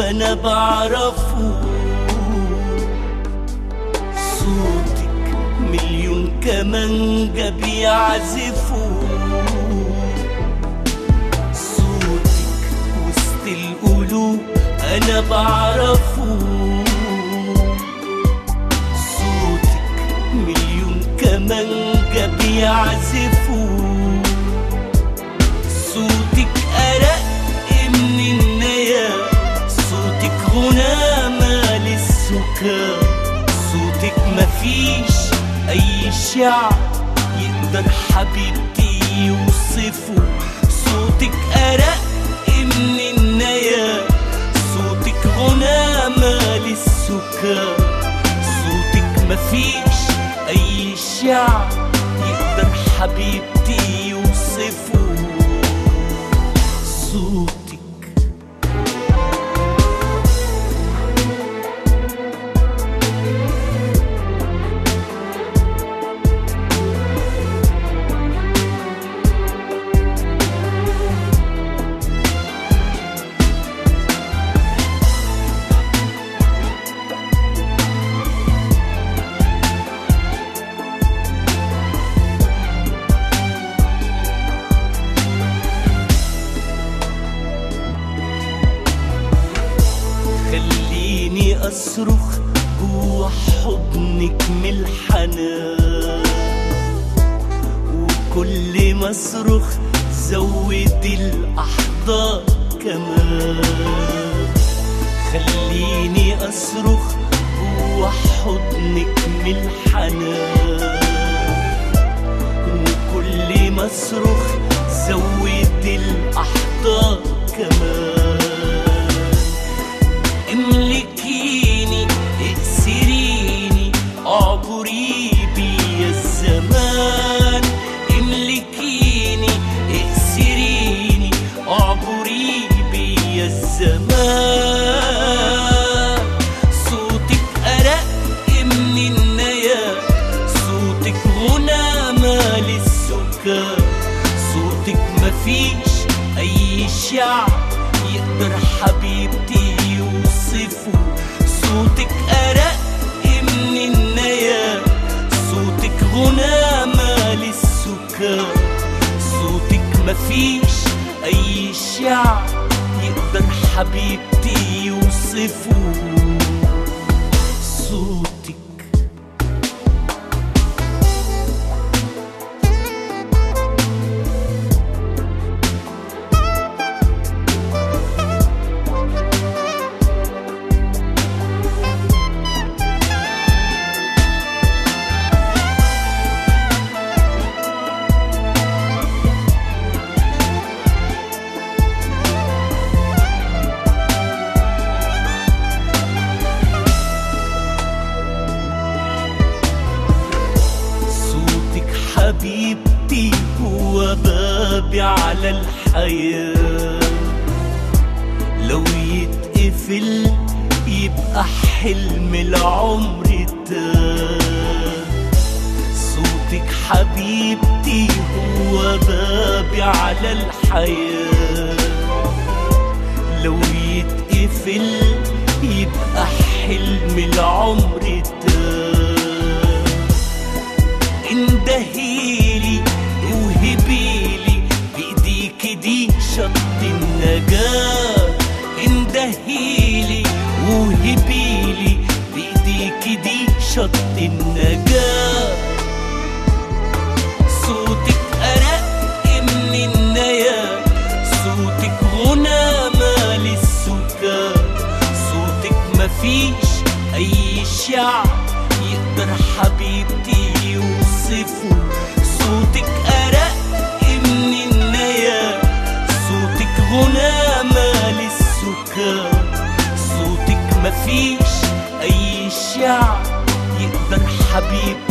أنا بعرفه. صوتك مليون كمانجة بيعزفوا صوتك وسط القلوب أنا بعرفه. صوتك مليون كمانجة بيعزفوا أي شعب يقدر حبيبتي يوصفه. صوتك أرق من النيا صوتك غنامة للسكان صوتك مفيش أي شعب يقدر حبيبتي يوصفه. صوتك أصرخ جوا حضنك من الحنان وكل ما أصرخ زود الأحضان كمان. خليني أصرخ للسكان صوتك مفيش أي شعب يقدر حبيبتي يوصفه. صوتك أرق من النيا صوتك غنامة للسكان صوتك مفيش أي شعب يقدر حبيبتي يوصفه. صوتك حبيبتي هو بابي على الحياة. لو يتقفل يبقى حلم العمر تاه صوتك حبيبتي هو بابي على الحياة. لو يتقفل يبقى حلم العمر أي شعب يقدر حبيبتي يوصفه. صوتك أرق من النيا صوتك غنامة للسكان صوتك مفيش أي شعب يقدر حبيبتي